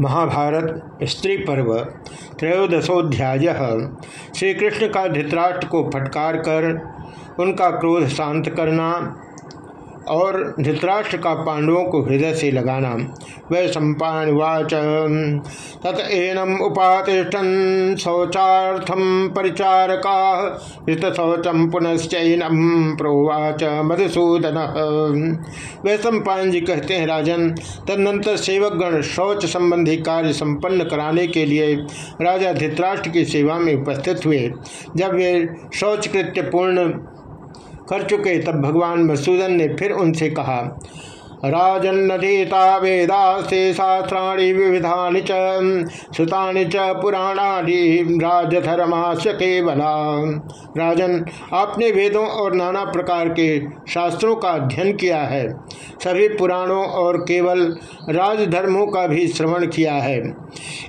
महाभारत स्त्री पर्व, त्रयोदशोध्याय। श्री कृष्ण का धृतराष्ट्र को फटकार कर उनका क्रोध शांत करना और धृतराष्ट्र का पांडवों को हृदय से लगाना वह सम्पावाच तत एनम उपातिष्ठन शौचार्थम परिचारका ऋत शौचम पुनश्चैनम प्रोवाच मधुसूदन। वह सम्पान जी कहते हैं, राजन, तदनंतर सेवकगण शौच संबंधी कार्य संपन्न कराने के लिए राजा धृतराष्ट्र की सेवा में उपस्थित हुए। जब वे शौचकृत्य पूर्ण कर चुके तब भगवान मसूदन ने फिर उनसे कहा राजन्नधीता वेदास्ते शास्त्राणि विविधानि च श्रुतानि च पुराणानि राजधर्मास्य केवला। राजन, आपने वेदों और नाना प्रकार के शास्त्रों का अध्ययन किया है। सभी पुराणों और केवल राजधर्मों का भी श्रवण किया है।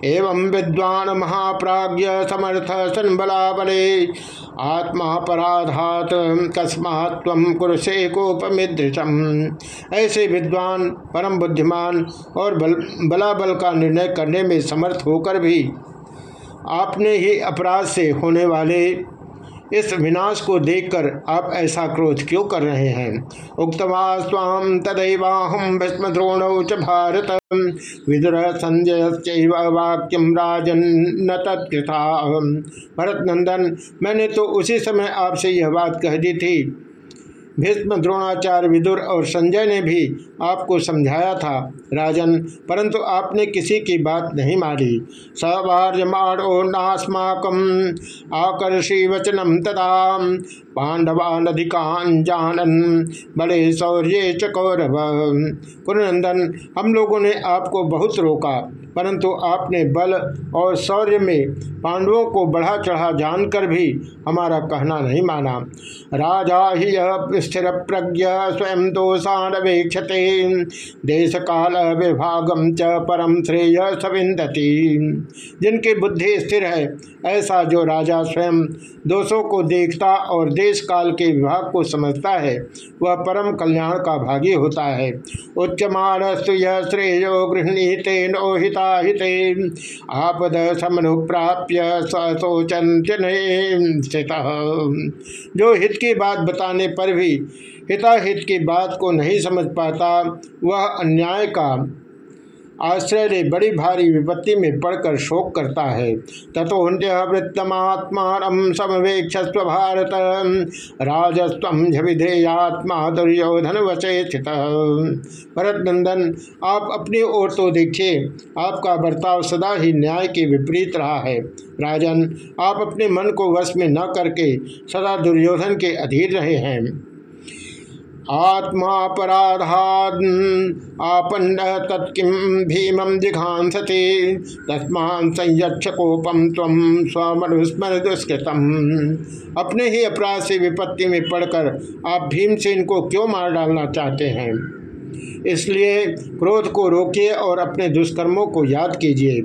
एवं विद्वान महाप्राज्य समर्थ सन्बला बले आत्मा पराधात कस्मात् कुरुषे कोपमिदृशम। ऐसे विद्वान, परम बुद्धिमान और बल, बलाबल का निर्णय करने में समर्थ होकर भी आपने ही अपराध से होने वाले इस विनाश को देखकर आप ऐसा क्रोध क्यों कर रहे हैं? उक्तवा स्वाम तदैवाहम भस्म द्रोण च भारत विदुर संजय वाक्यम राजन न भरत नंदन मैंने तो उसी समय आपसे यह बात कह दी थी। भीष्म, द्रोणाचार्य, विदुर और संजय ने भी आपको समझाया था, राजन। परंतु आपने किसी की बात नहीं मारी सवार्यमाणो नास्माकम आकर्षी वचनम तदा पांडवान अधिकान जानन। बड़े शौर्य चकौरव कुरनंदन, हम लोगों ने आपको बहुत रोका, परंतु आपने बल और शौर्य में पांडवों को बढ़ा चढ़ा जानकर भी हमारा कहना नहीं माना। राजा ही स्थिर प्रज्ञ स्वयं दोषान वेक्षते देश काल विभागम च परम श्रेय सविंदती जिनकी बुद्धि स्थिर है, ऐसा जो राजा स्वयं दोषों को देखता और देश काल के विभाग को समझता है, वह परम कल्याण का भागी होता है। उच्च उच्चमान श्रेयो गृहणीते नोहिता हिते आपद समनुप्राप्य सचोचन स्थित। जो हित की बात बताने पर भी हिताहित की बात को नहीं समझ पाता, वह अन्याय का आश्रय ले बड़ी भारी विपत्ति में पड़कर शोक करता है। तथोन्य वृत्तमात्मान समवेक्षस्व भारत। राजस्व विधेयात्मा दुर्योधन वचे भरत नंदन आप अपनी ओर तो देखिए, आपका बर्ताव सदा ही न्याय के विपरीत रहा है। राजन, आप अपने मन को वश में न करके सदा दुर्योधन के अधीर रहे हैं। आत्मापराधाद आपन्न तत्किम भीमं दिघांसते तस्मान संयक्ष तम स्वमनुस्मर दुष्कृतम अपने ही अपराध से विपत्ति में पड़कर आप भीमसेन को क्यों मार डालना चाहते हैं? इसलिए क्रोध को रोकिए और अपने दुष्कर्मों को याद कीजिए।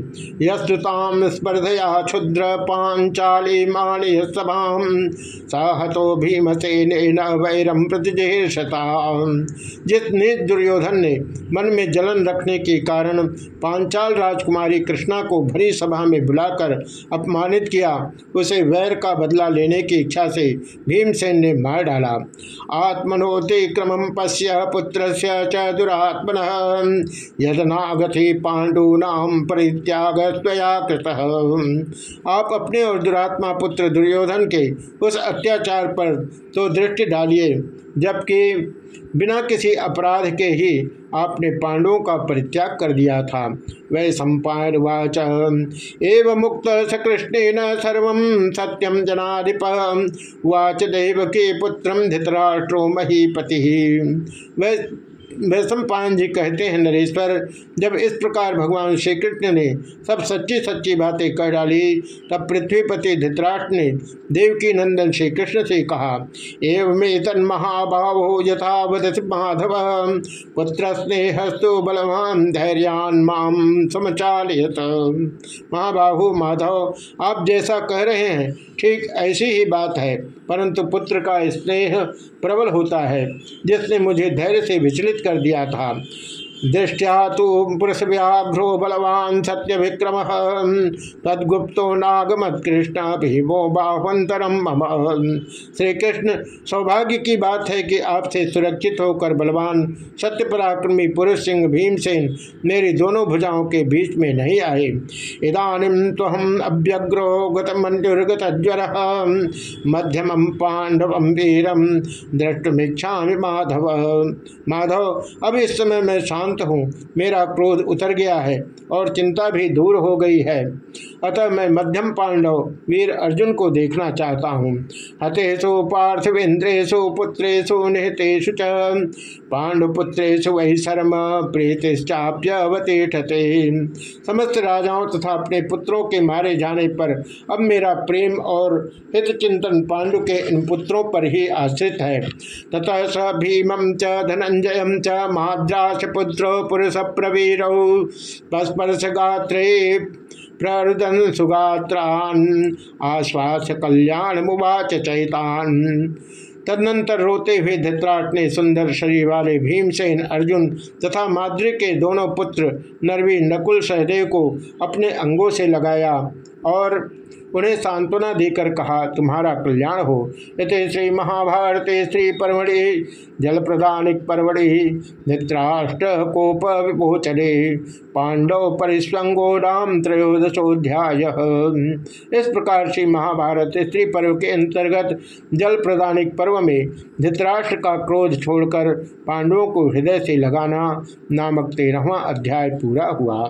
यस्तुताम स्पर्धया क्षुद्र पांचाली माणी सभाम सहतो भीमसेन वैरम प्रतिजेषता जिस निज दुर्योधन ने मन में जलन रखने के कारण पांचाल राजकुमारी कृष्णा को भरी सभा में बुलाकर अपमानित किया, उसे वैर का बदला लेने की इच्छा से भीमसेन ने मार डाला। आत्मनोति क्रम पश्य पुत्र च दुरात्मन यदनागति पांडूनाम परित्याग स्वया कृत। आप अपने और दुरात्मा पुत्र दुर्योधन के उस अत्याचार पर तो दृष्टि डालिए, जबकि बिना किसी अपराध के ही आपने पांडवों का परित्याग कर दिया था। वै सम्पायन वाच। एव मुक्त सकृष्ण सर्व सत्यम जनाधिप। वाच देव के पुत्र धृतराष्ट्रो महीपति। वै वैश्व पान जी कहते हैं, नरेश्वर, जब इस प्रकार भगवान श्री कृष्ण ने सब सच्ची सच्ची बातें कह डाली, तब पृथ्वीपति धृतराष्ट्र ने देवकी नंदन श्री कृष्ण से कहा एवं तन महाभाव यथा वदस माधव, पुत्र स्नेहस्तु बलवान धैर्यान माम समचालियत। महाबाहु माधव, आप जैसा कह रहे हैं, ठीक ऐसी ही बात है, परंतु पुत्र का स्नेह प्रबल होता है, जिसने मुझे धैर्य से विचलित कर दिया था। दृष्टिया तो पुरुष व्याघ्रो बलवान सत्य विक्रम तदगुप्तो नागमत कृष्ण भीमो बाहुंतरम मम। श्री कृष्ण सौभाग्य की बात है कि आपसे सुरक्षित होकर बलवान सत्य पराक्रमी पुरुष सिंह भीमसेन मेरी दोनों भुजाओं के बीच में नहीं आए। इधानीम तो हम अभ्यग्रो गतमंजुर्गत ज्वर मध्यम पांडव वीरम दृष्टुमीक्षा माधव। माधव, अब इस समय मैं शांत हूँ। मेरा क्रोध उतर गया है और चिंता भी दूर हो गई है। अतः मैं मध्यम पांडव वीर अर्जुन को देखना चाहता हूँ। हतेषु पार्थिवेन्द्रेशु पुत्रेशु निहतेषु च। पांडुपुत्रेशु वही शर्म प्रीतिश्चाप्यवतीठते समस्त राजाओं तथा अपने पुत्रों के मारे जाने पर अब मेरा प्रेम और हित चिंतन पांडु के इन पुत्रों पर ही आश्रित है। तथा स भीमं च धनंजय च महाद्रास पुत्र पुरुष प्रवीर पस्पर्श गात्रे प्ररुदन सुगात्रान आश्वास कल्याण मुवाच चैतान। तदनंतर रोते हुए धृतराट ने सुंदर शरीर वाले भीमसेन अर्जुन तथा माद्री के दोनों पुत्र नरवी नकुल सहदेव को अपने अंगों से लगाया। और उन्हें सांत्वना देकर कहा, तुम्हारा कल्याण हो। इत श्री महाभारत श्री परमढ़ि जल प्रदानिक परमढ़ि नित्राष्ट्र कोप विपोचने पांडव परिस्वंगो राम त्रयोदशोध्याय इस प्रकार श्री महाभारत स्त्री पर्व के अंतर्गत जल प्रदानिक पर्व में धृतराष्ट्र का क्रोध छोड़कर पांडवों को हृदय से लगाना नामक तेरहवा अध्याय पूरा हुआ।